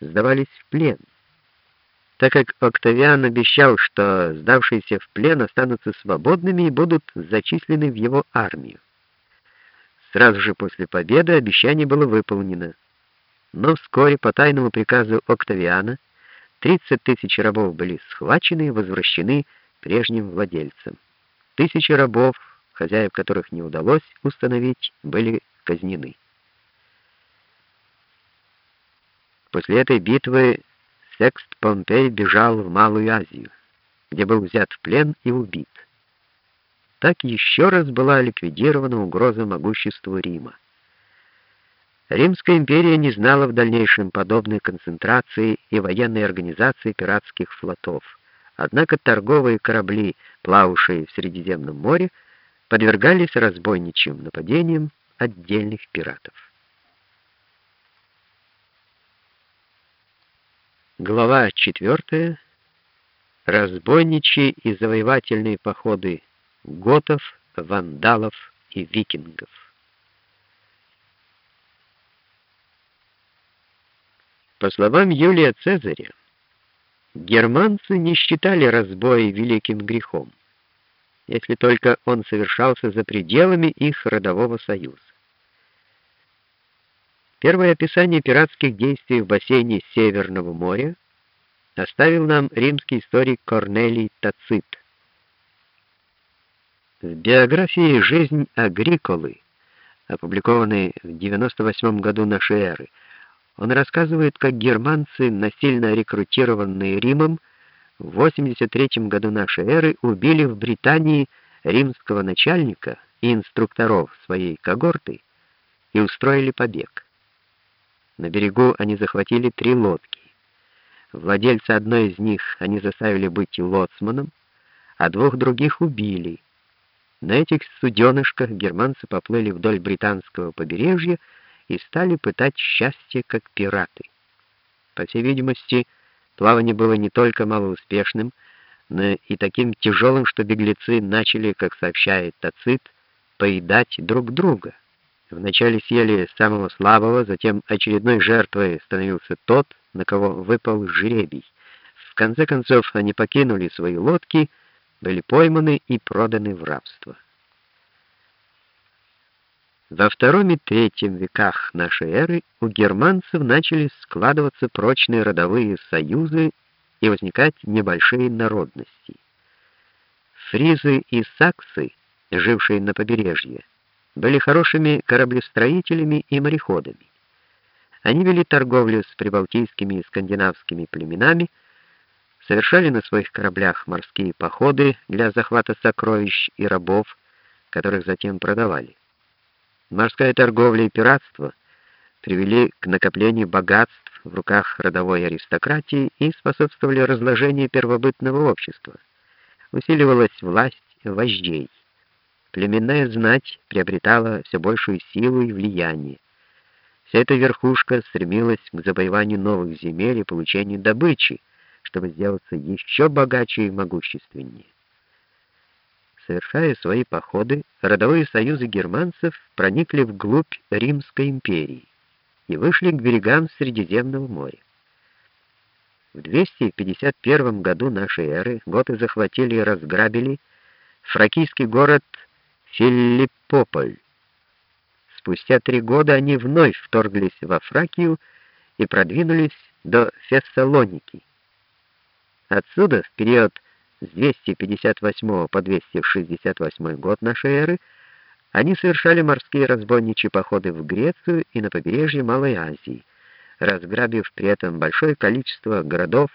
сдавались в плен, так как Октавиан обещал, что сдавшиеся в плен останутся свободными и будут зачислены в его армию. Сразу же после победы обещание было выполнено, но вскоре по тайному приказу Октавиана 30 тысяч рабов были схвачены и возвращены прежним владельцам. Тысячи рабов, хозяев которых не удалось установить, были казнены. После этой битвы Секст Помпей бежал в Малую Азию, где был взят в плен и убит. Так еще раз была ликвидирована угроза могуществу Рима. Римская империя не знала в дальнейшем подобной концентрации и военной организации пиратских флотов. Однако торговые корабли, плававшие в Средиземном море, подвергались разбойничьим нападениям отдельных пиратов. Глава 4. Разбойничьи и завоевательные походы готов, вандалов и викингов. По словам Юлия Цезаря, германцы не считали разбой великим грехом, если только он совершался за пределами их родового союза. Первое описание пиратских действий в бассейне Северного моря оставил нам римский историк Корнелий Тацит. В биографии «Жизнь Агриколы», опубликованной в 98 году нашей эры, он рассказывает, как германцы, насильно рекрутированные Римом, в 83 году нашей эры убили в Британии римского начальника и инструкторов своей когорты и устроили побег. На берегу они захватили три лодки. Владельца одной из них они заставили быть лоцманом, а двух других убили. На этих суденышках германцы поплыли вдоль британского побережья и стали пытать счастье как пираты. По всей видимости, плавание было не только малоуспешным, но и таким тяжелым, что беглецы начали, как сообщает Тацит, поедать друг друга. Вначале съели самого слабого, затем очередной жертвой становился тот, на кого выпал жребий. В конце концов они покинули свои лодки, были пойманы и проданы в рабство. Во втором и третьем веках нашей эры у германцев начали складываться прочные родовые союзы и возникать небольшие народности. Фризы и саксы, жившие на побережье, были хорошими кораблестроителями и мореходами. Они вели торговлю с прибалтийскими и скандинавскими племенами, совершали на своих кораблях морские походы для захвата сокровищ и рабов, которых затем продавали. Морская торговля и пиратство привели к накоплению богатств в руках родовой аристократии и способствовали разложению первобытного общества. Усиливалась власть вождей племенная знать приобретала все большую силу и влияние. Вся эта верхушка стремилась к завоеванию новых земель и получению добычи, чтобы сделаться еще богаче и могущественнее. Совершая свои походы, родовые союзы германцев проникли вглубь Римской империи и вышли к берегам Средиземного моря. В 251 году нашей эры готы захватили и разграбили фракийский город Филиппополь. Спустя три года они вновь вторглись во Фракию и продвинулись до Фессалоники. Отсюда в период с 258 по 268 год нашей эры они совершали морские разбойничьи походы в Грецию и на побережье Малой Азии, разграбив при этом большое количество городов,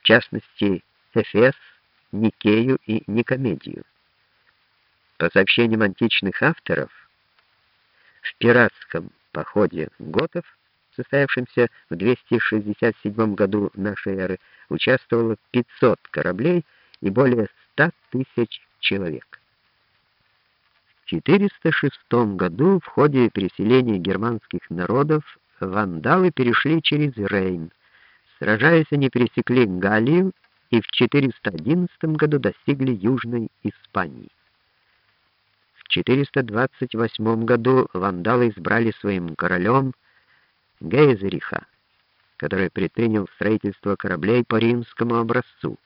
в частности Эфес, Никею и Никомедию. По сообщениям античных авторов, в пиратском походе готов, состоявшемся в 267 году нашей эры, участвовало 500 кораблей и более 100 тысяч человек. В 406 году в ходе переселения германских народов вандалы перешли через Рейн. Сражаясь, они пересекли Галлию и в 411 году достигли Южной Испании. 428 году вандалы избрали своим королем Гейзериха, который предпринял строительство кораблей по римскому образцу.